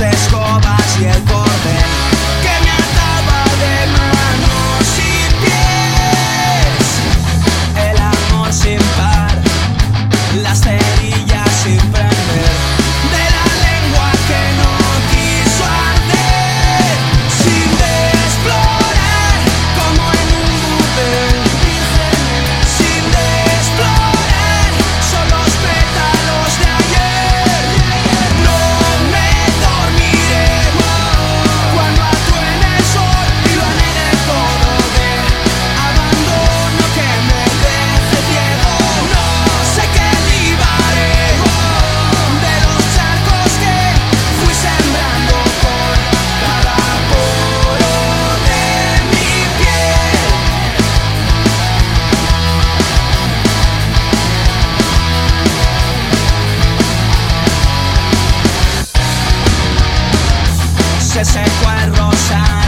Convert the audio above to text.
escobas y el cordel. que secó el rosario.